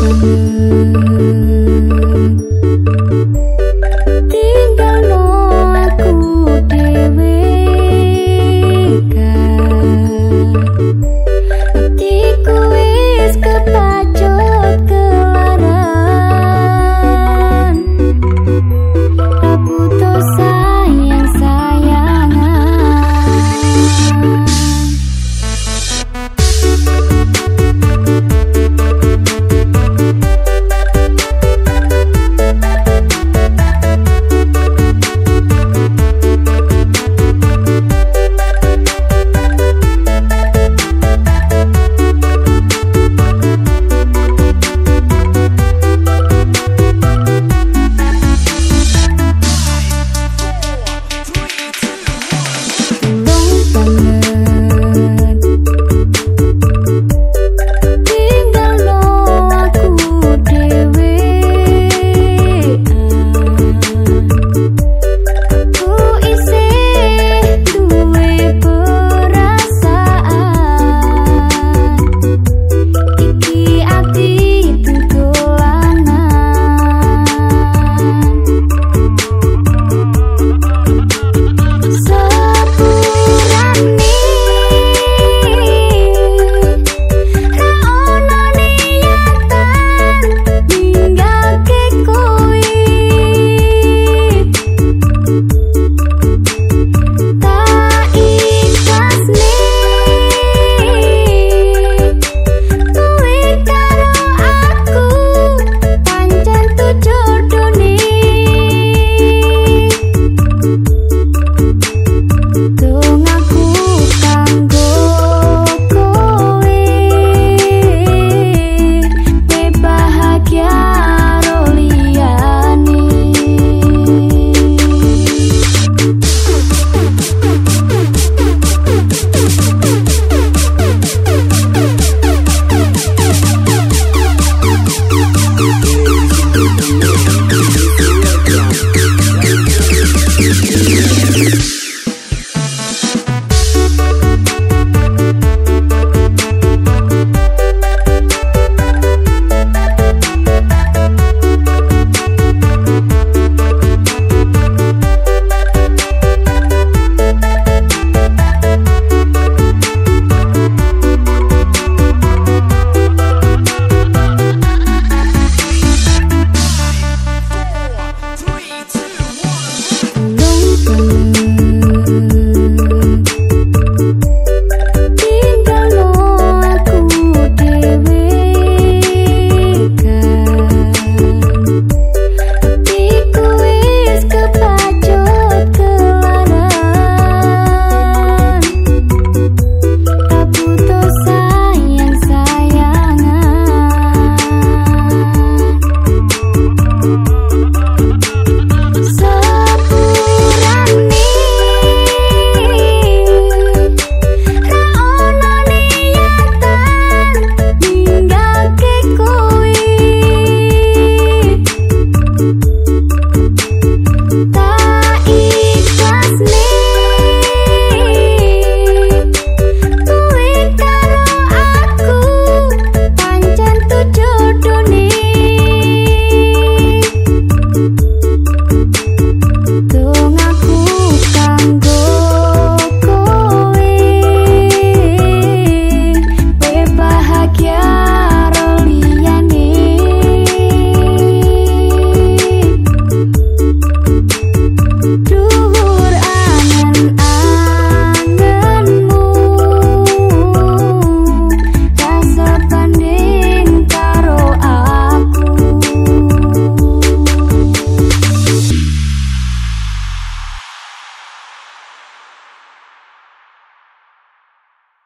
from you.